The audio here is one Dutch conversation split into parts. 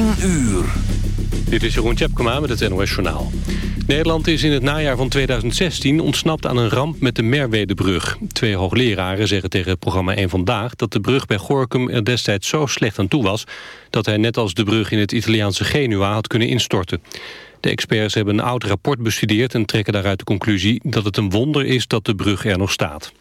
10 uur. Dit is Jeroen Tjepkema met het NOS Journaal. Nederland is in het najaar van 2016 ontsnapt aan een ramp met de Merwedebrug. Twee hoogleraren zeggen tegen het programma 1 Vandaag... dat de brug bij Gorkum er destijds zo slecht aan toe was... dat hij net als de brug in het Italiaanse Genua had kunnen instorten. De experts hebben een oud rapport bestudeerd... en trekken daaruit de conclusie dat het een wonder is dat de brug er nog staat.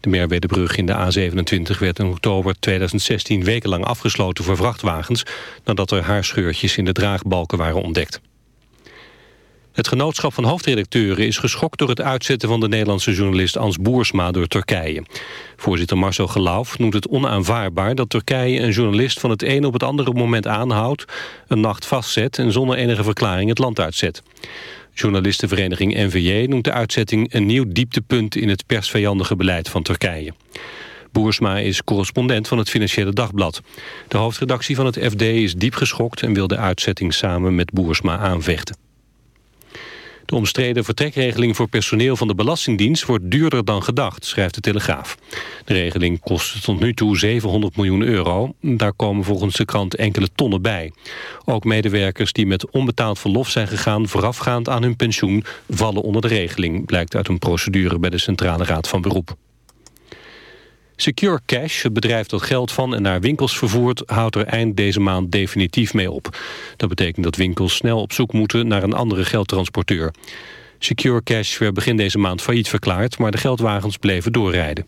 De Merwedebrug in de A27 werd in oktober 2016 wekenlang afgesloten voor vrachtwagens... nadat er haarscheurtjes in de draagbalken waren ontdekt. Het genootschap van hoofdredacteuren is geschokt door het uitzetten van de Nederlandse journalist Ans Boersma door Turkije. Voorzitter Marcel Gelauf noemt het onaanvaardbaar dat Turkije een journalist van het een op het andere moment aanhoudt, een nacht vastzet en zonder enige verklaring het land uitzet. Journalistenvereniging NVJ noemt de uitzetting een nieuw dieptepunt in het persvijandige beleid van Turkije. Boersma is correspondent van het Financiële Dagblad. De hoofdredactie van het FD is diep geschokt en wil de uitzetting samen met Boersma aanvechten. De omstreden vertrekregeling voor personeel van de Belastingdienst wordt duurder dan gedacht, schrijft de Telegraaf. De regeling kost tot nu toe 700 miljoen euro. Daar komen volgens de krant enkele tonnen bij. Ook medewerkers die met onbetaald verlof zijn gegaan voorafgaand aan hun pensioen vallen onder de regeling, blijkt uit een procedure bij de Centrale Raad van Beroep. Secure Cash, het bedrijf dat geld van en naar winkels vervoert... houdt er eind deze maand definitief mee op. Dat betekent dat winkels snel op zoek moeten naar een andere geldtransporteur. Secure Cash werd begin deze maand failliet verklaard... maar de geldwagens bleven doorrijden.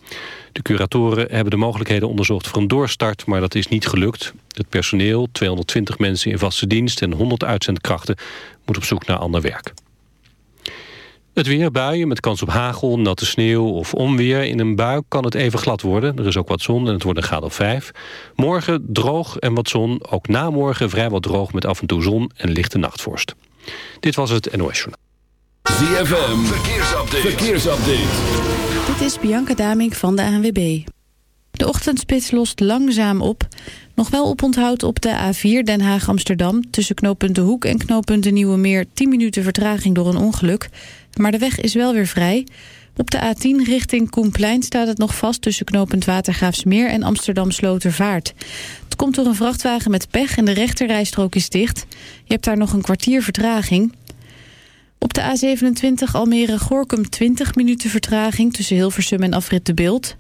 De curatoren hebben de mogelijkheden onderzocht voor een doorstart... maar dat is niet gelukt. Het personeel, 220 mensen in vaste dienst en 100 uitzendkrachten... moet op zoek naar ander werk. Het weer, buien met kans op hagel, natte sneeuw of onweer. In een bui kan het even glad worden. Er is ook wat zon en het wordt een graad of 5. Morgen droog en wat zon. Ook na morgen vrijwel droog met af en toe zon en lichte nachtvorst. Dit was het NOS Journaal. ZFM, verkeersupdate. verkeersupdate. Dit is Bianca Damink van de ANWB. De ochtendspits lost langzaam op. Nog wel oponthoud op de A4 Den Haag-Amsterdam... tussen knooppunt De Hoek en knooppunt De Nieuwe Meer... 10 minuten vertraging door een ongeluk... Maar de weg is wel weer vrij. Op de A10 richting Koenplein staat het nog vast... tussen knooppunt Watergraafsmeer en Amsterdam-Slotervaart. Het komt door een vrachtwagen met pech en de rechterrijstrook is dicht. Je hebt daar nog een kwartier vertraging. Op de A27 Almere-Gorkum 20 minuten vertraging... tussen Hilversum en Afrit de Beeld...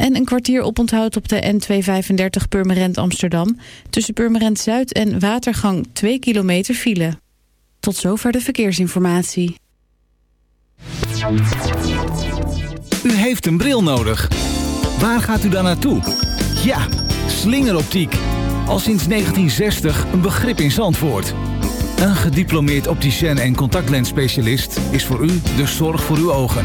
En een kwartier oponthoud op de N235 Purmerend Amsterdam. Tussen Purmerend Zuid en Watergang 2 kilometer file. Tot zover de verkeersinformatie. U heeft een bril nodig. Waar gaat u dan naartoe? Ja, slingeroptiek. Al sinds 1960 een begrip in Zandvoort. Een gediplomeerd opticien en contactlensspecialist is voor u de zorg voor uw ogen.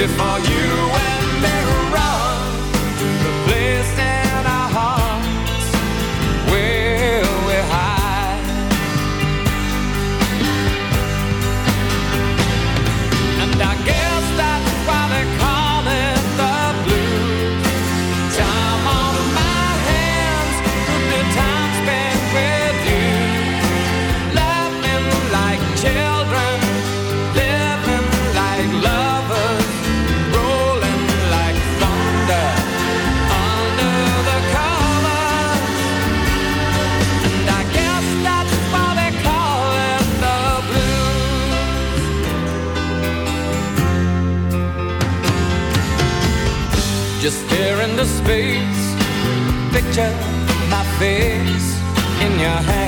before you. face. Picture my face in your hand.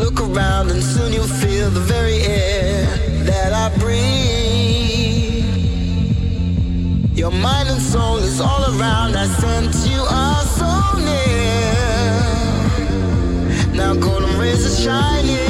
Look around and soon you'll feel the very air that I breathe. Your mind and soul is all around. I sense you are so near. Now golden rays are shining.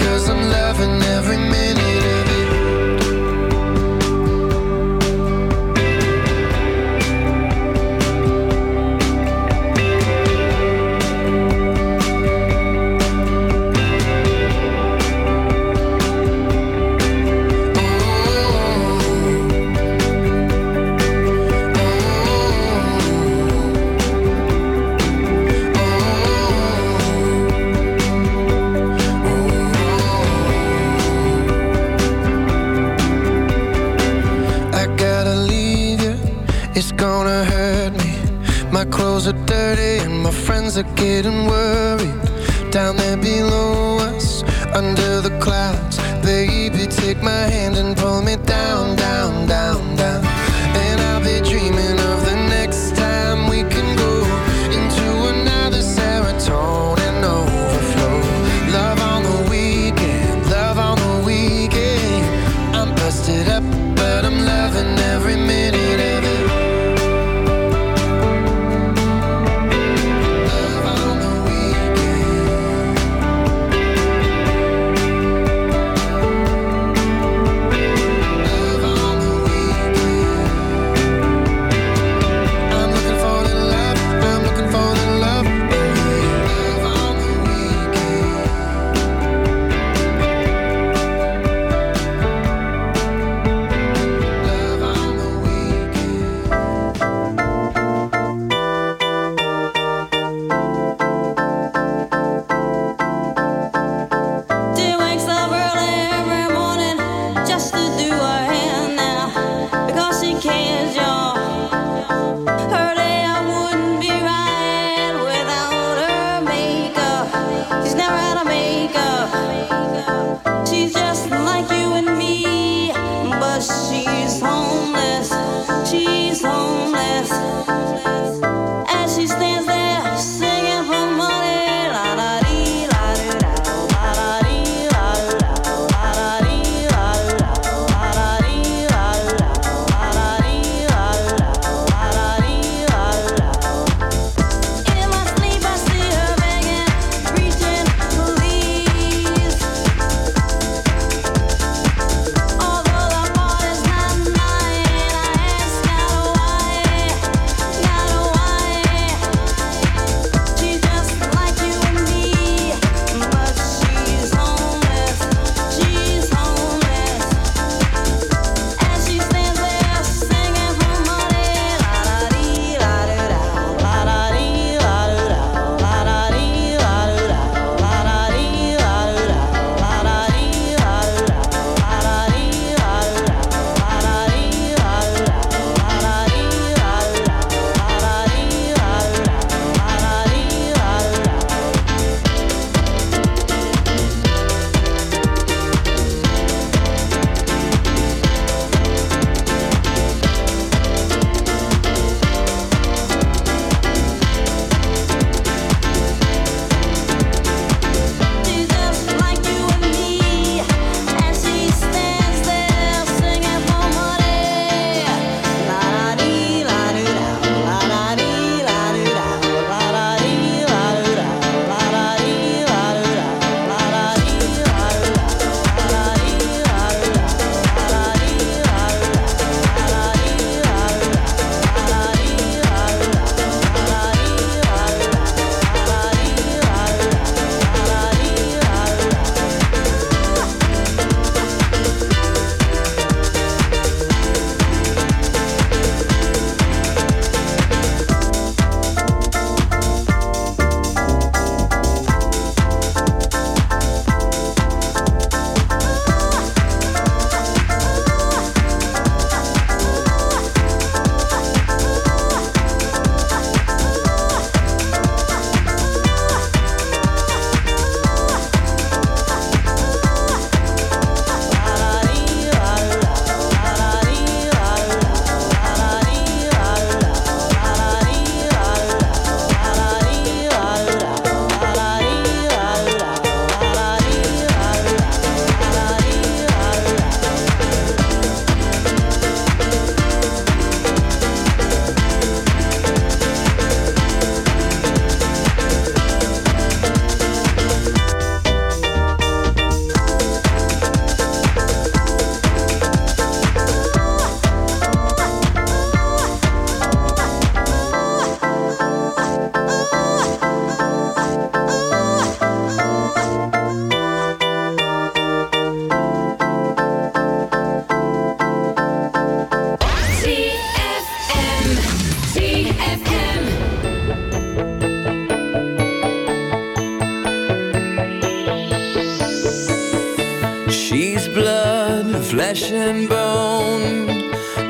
cause I'm loving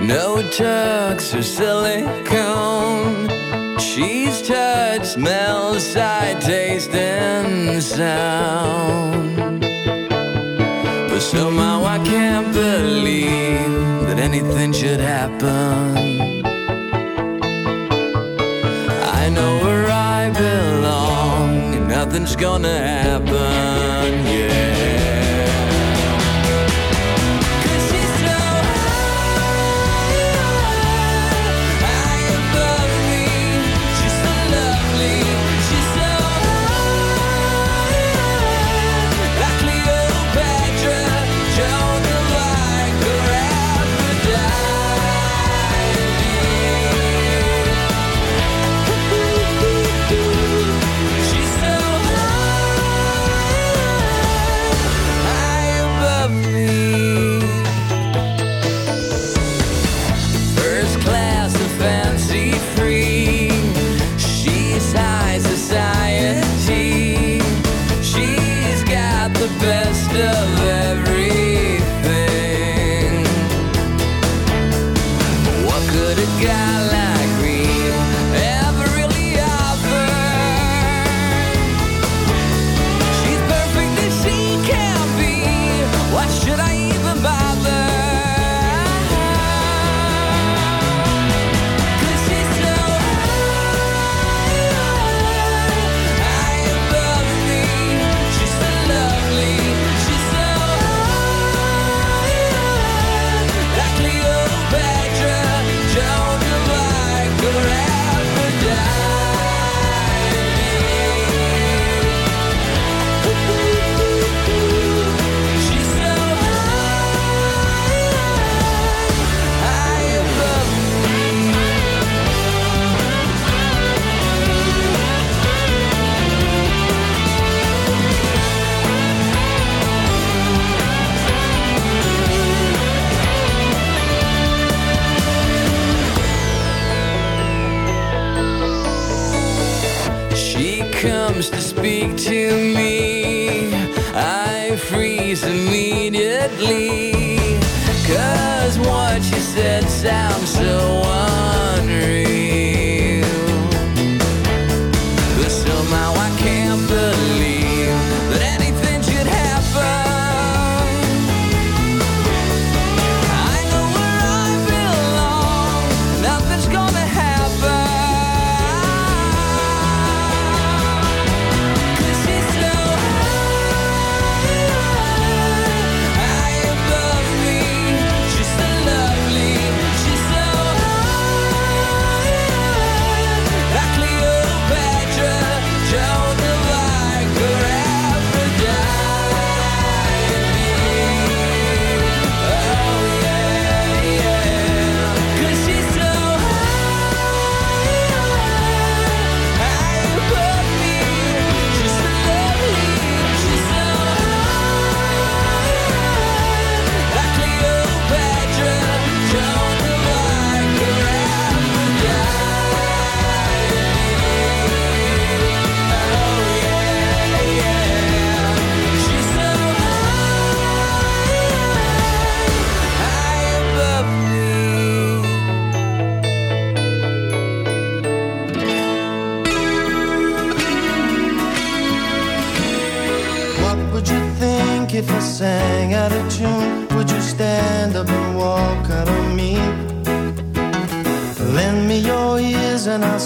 No tucks or silicone. Cheese touch, smell, sight, taste, and sound. But somehow I can't believe that anything should happen. I know where I belong, and nothing's gonna happen.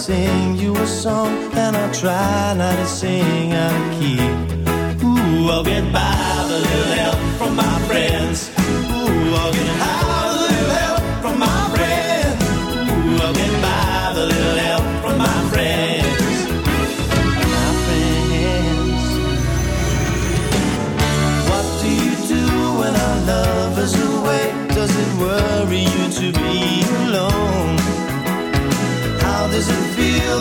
sing you a song, and I'll try not to sing out of key. Ooh, I'll get by with a little help from my friends.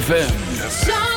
ZFM.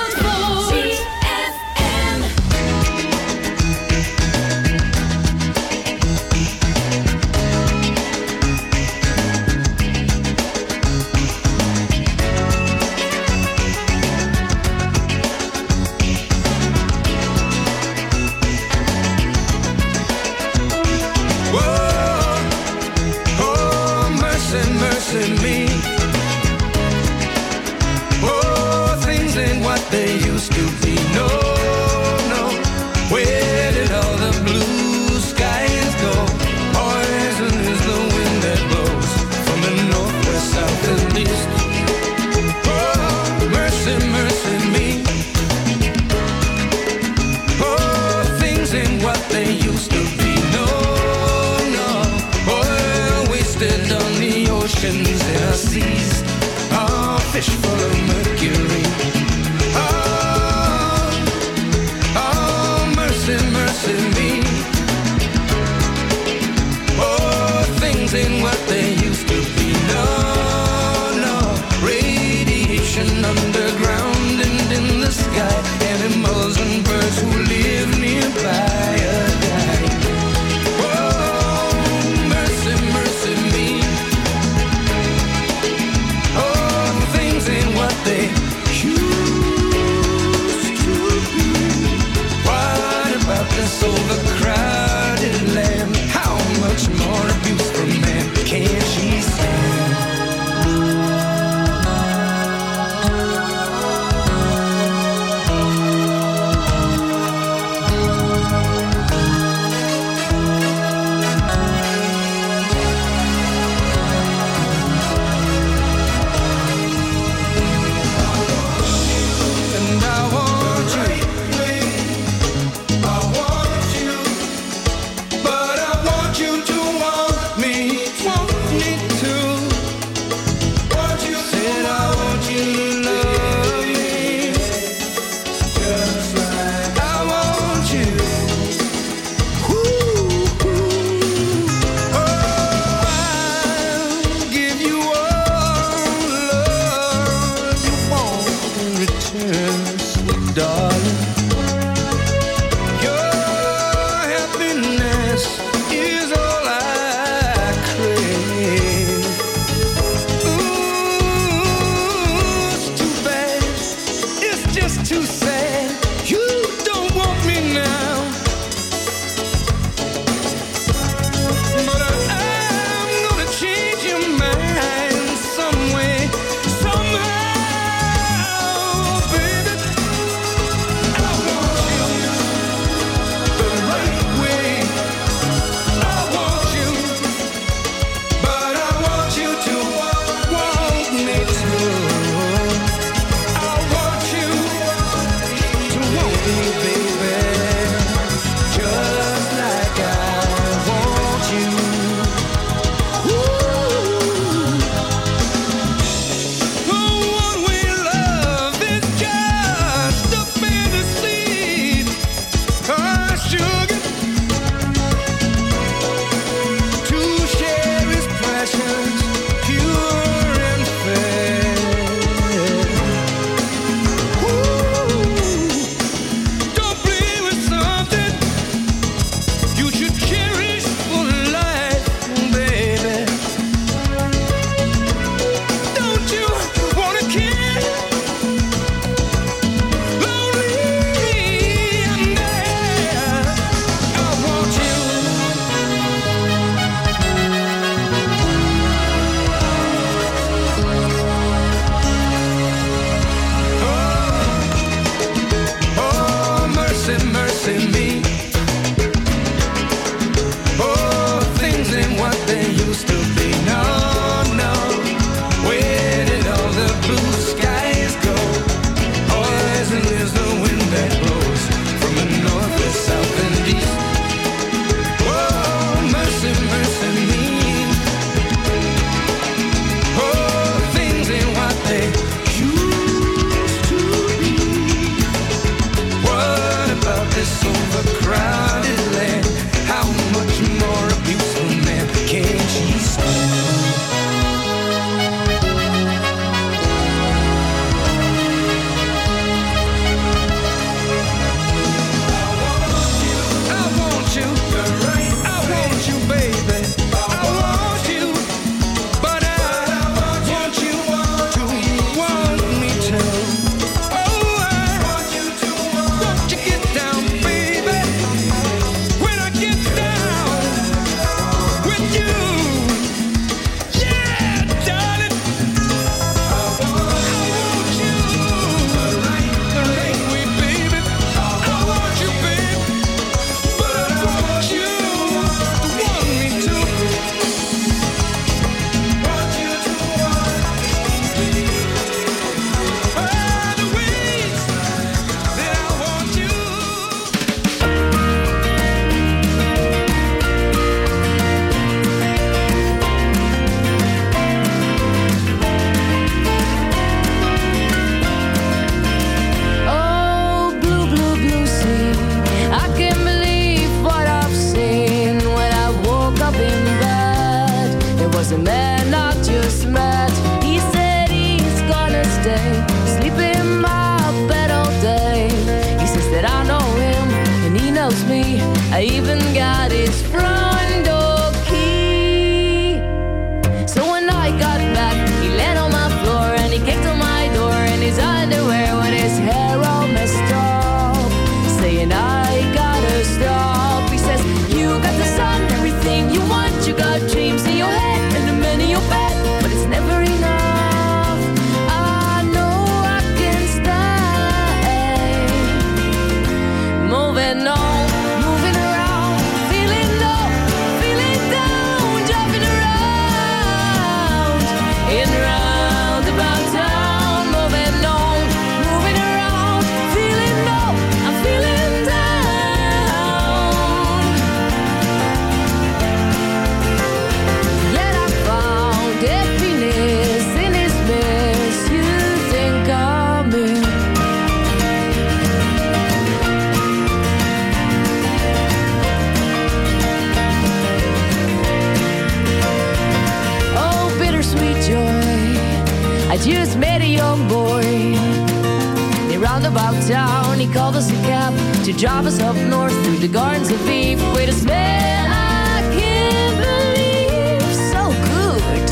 town. He called us a cab to drive us up north through the gardens of beef. Wait a smell I can't believe so good.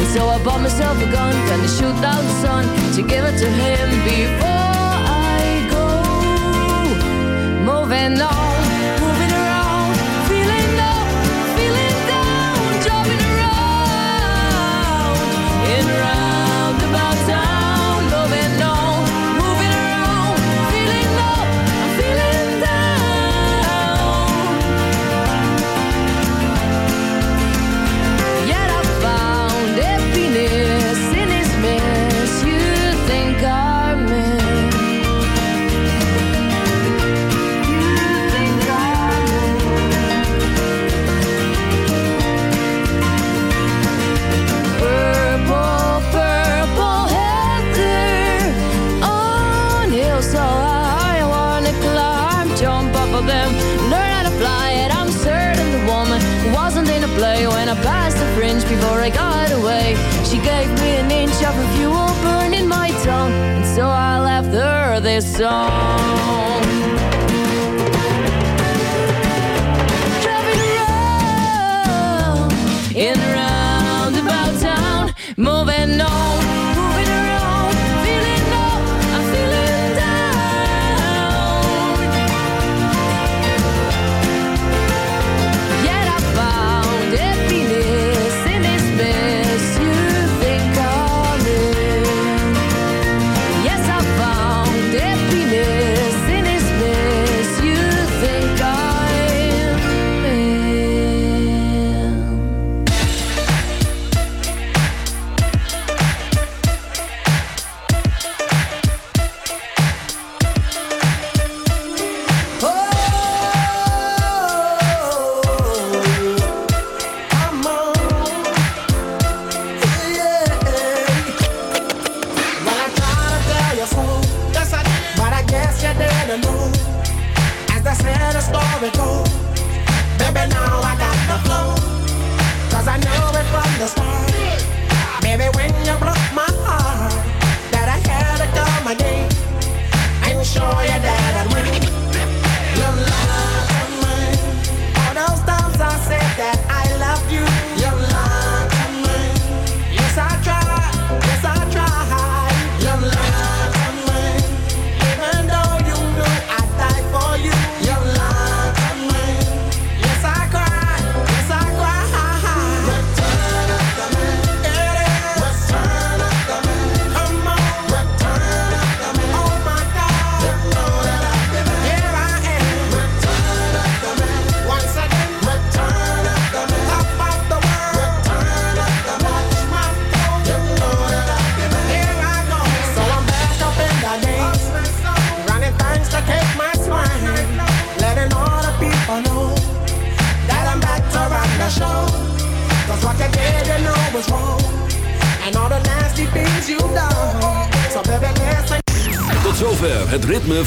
And so I bought myself a gun, planned to shoot down the sun to give it to him before I go. Moving on. fringe before I got away. She gave me an inch of fuel burning my tongue, and so I left her this song.